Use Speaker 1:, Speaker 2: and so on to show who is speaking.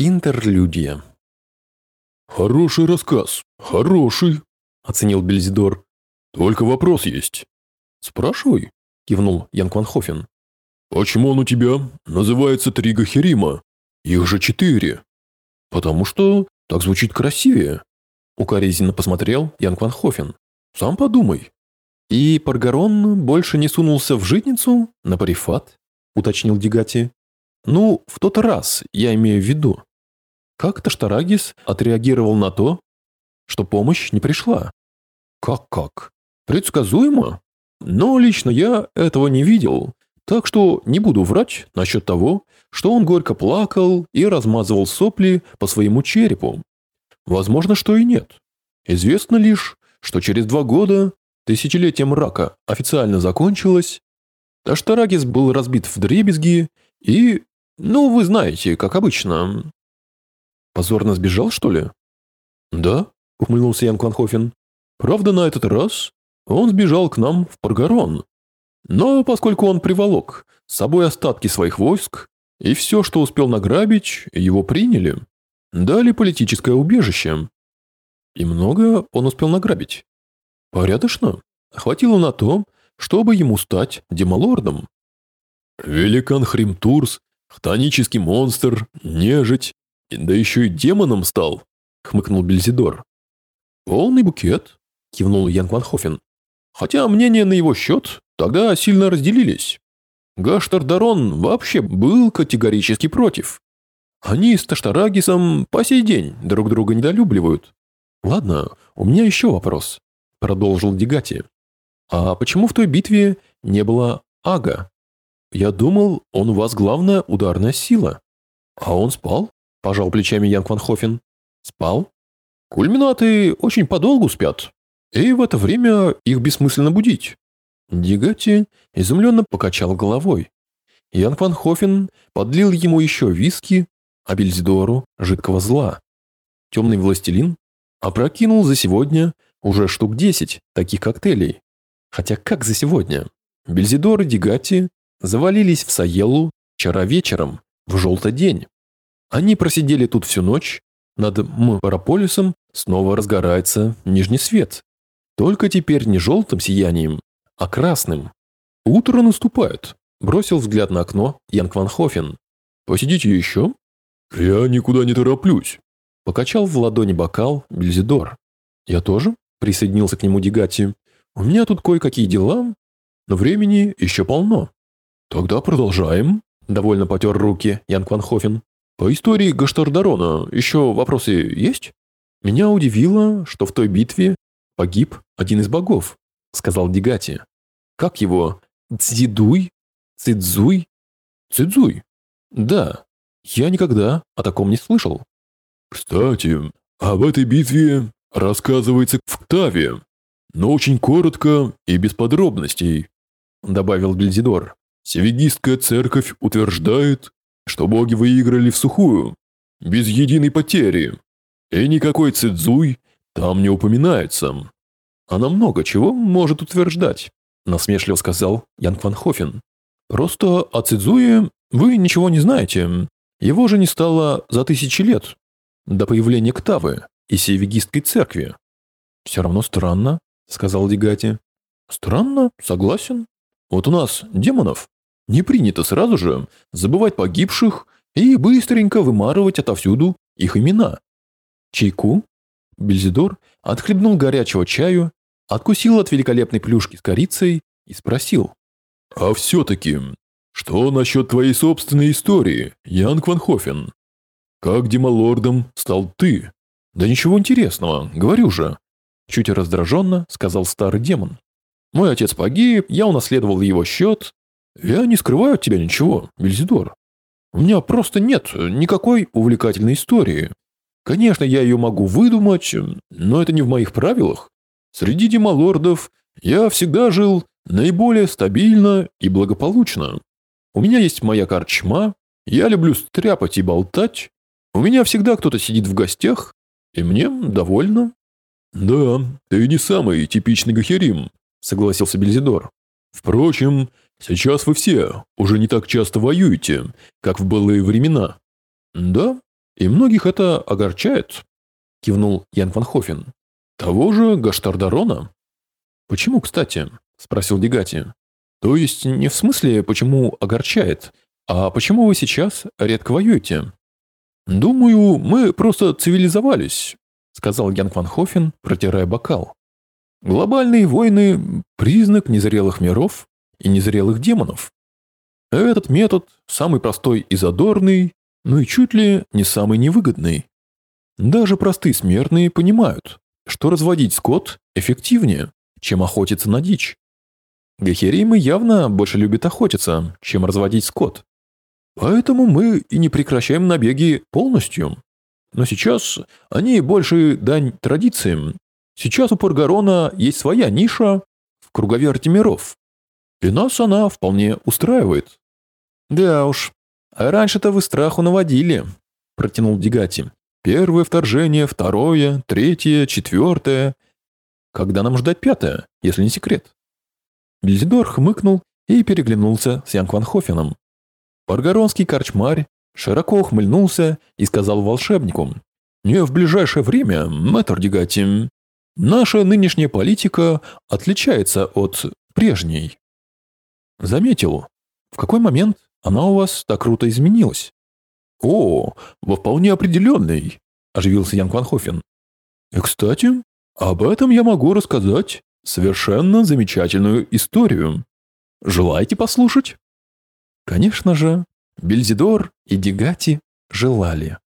Speaker 1: Интерлюдия.
Speaker 2: «Хороший рассказ, хороший», –
Speaker 1: оценил Бельзидор.
Speaker 2: «Только вопрос есть».
Speaker 1: «Спрашивай», – кивнул Ян Кванхофен.
Speaker 2: «Почему он у тебя называется Трига Херима? Их же четыре».
Speaker 1: «Потому что так звучит красивее», – укоризненно посмотрел Ян Кванхофен. «Сам подумай». «И Паргарон больше не сунулся в житницу на парифат?» – уточнил Дигати. «Ну, в тот раз, я имею в виду». Как Таштарагис отреагировал на то, что помощь не пришла? Как-как? Предсказуемо? Но лично я этого не видел, так что не буду врать насчет того, что он горько плакал и размазывал сопли по своему черепу. Возможно, что и нет. Известно лишь, что через два года тысячелетие мрака официально закончилось, Таштарагис был разбит в дребезги и, ну, вы знаете, как обычно. Позорно сбежал, что ли? Да, ухмыльнулся Ян Кланхофен. Правда, на этот раз он сбежал к нам в Паргарон. Но поскольку он приволок с собой остатки своих войск, и все, что успел награбить, его приняли, дали политическое убежище. И много он успел награбить. Порядочно. Хватило на то, чтобы ему стать демалордом.
Speaker 2: Великан Хримтурс, хтонический монстр, нежить, да еще и демоном стал, хмыкнул Бельзидор.
Speaker 1: Полный букет, кивнул Ян Ванхофен. Хотя мнения на его счет тогда сильно разделились. Гаштардарон вообще был категорически против. Они с Таштарагисом по сей день друг друга недолюбливают. Ладно, у меня еще вопрос, продолжил Дигати. А почему в той битве не было Ага? Я думал, он у вас главная ударная сила. А он спал? Пожал плечами Ян Кванхофен. Спал? Кульминаты очень подолгу спят. И в это время их бессмысленно будить. Дигати изумленно покачал головой. Ян Кванхофен подлил ему еще виски, а Бельзидору жидкого зла. Темный властелин опрокинул за сегодня уже штук десять таких коктейлей. Хотя как за сегодня? Бельзидор и Дигати завалились в Саелу вчера вечером, в желтый день. Они просидели тут всю ночь, над Мпарополисом снова разгорается нижний свет. Только теперь не желтым сиянием, а красным. Утро наступает. Бросил взгляд на окно Ян Кванхофен. «Посидите еще?»
Speaker 2: «Я никуда не тороплюсь», –
Speaker 1: покачал в ладони бокал Бельзидор. «Я тоже?» – присоединился к нему Дигати. У меня тут кое-какие дела, но времени еще полно. Тогда продолжаем. Довольно потер руки Ян Кванхофен. По истории Гаштардарона еще вопросы есть? Меня удивило, что в той битве погиб один из богов, сказал Дигати. Как его? Цзидуй? Цидзуй? Цидзуй? Да, я никогда о таком не слышал.
Speaker 2: Кстати, об этой битве рассказывается в Ктаве но очень коротко и без подробностей», – добавил Гильзидор. «Севигистская церковь утверждает, что боги выиграли в сухую, без единой потери, и никакой цидзуй там не упоминается».
Speaker 1: «Она много чего может утверждать», – насмешливо сказал Ян Кванхофен. «Просто о Цидзуе вы ничего не знаете. Его же не стало за тысячи лет, до появления Ктавы и Севигистской церкви. Все равно странно, сказал Дигати. Странно, согласен. Вот у нас, демонов, не принято сразу же забывать погибших и быстренько вымарывать отовсюду их имена. Чайку? Бельзидор отхлебнул горячего чаю, откусил от великолепной плюшки с корицей и спросил.
Speaker 2: «А все-таки, что насчет твоей собственной истории, Ян Кванхофен? Как демалордом стал ты?»
Speaker 1: «Да ничего интересного, говорю же. Чуть раздраженно сказал старый демон. Мой отец погиб, я унаследовал его счет. Я не скрываю от тебя ничего, Вильзидор. У меня просто нет никакой увлекательной истории. Конечно, я ее могу выдумать, но это не в моих правилах. Среди демалордов я всегда жил наиболее стабильно и благополучно. У меня есть моя корчма, я люблю стряпать и болтать. У меня всегда кто-то сидит в гостях, и мне довольно.
Speaker 2: «Да, ты не самый типичный Гахерим», – согласился Бельзидор. «Впрочем, сейчас вы все уже не так часто воюете, как в былые времена».
Speaker 1: «Да, И многих это огорчает, кивнул Ян Ван Хофен. Того же Гаштардарона. Почему, кстати? Спросил Дегати. То есть не в смысле, почему огорчает, а почему вы сейчас редко воюете? Думаю, мы просто цивилизовались, сказал Ян Ван Хофен, протирая бокал. Глобальные войны – признак незрелых миров и незрелых демонов. Этот метод самый простой и задорный, но и чуть ли не самый невыгодный. Даже простые смертные понимают, что разводить скот эффективнее, чем охотиться на дичь. Гахеримы явно больше любят охотиться, чем разводить скот. Поэтому мы и не прекращаем набеги полностью. Но сейчас они больше дань традициям, Сейчас у Паргарона есть своя ниша в круговерте миров. И нас она вполне устраивает. Да уж, а раньше-то вы страху наводили, протянул Дигати. Первое вторжение, второе, третье, четвертое. Когда нам ждать пятое, если не секрет? Бельзидор хмыкнул и переглянулся с Янкванхофеном. Паргаронский корчмарь широко ухмыльнулся и сказал волшебнику. «Не в ближайшее время, мэтр Дигати, Наша нынешняя политика отличается от прежней. Заметил, в какой момент она у вас так круто изменилась? О, во вполне определенный, оживился Ян Кванхофен. И, кстати, об этом я могу рассказать совершенно замечательную историю. Желаете послушать? Конечно же, Бельзидор и Дегати желали.